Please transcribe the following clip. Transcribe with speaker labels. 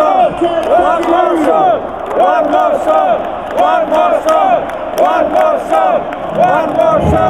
Speaker 1: varsa, var varsa, var varsa, var varsa, var varsa, var varsa.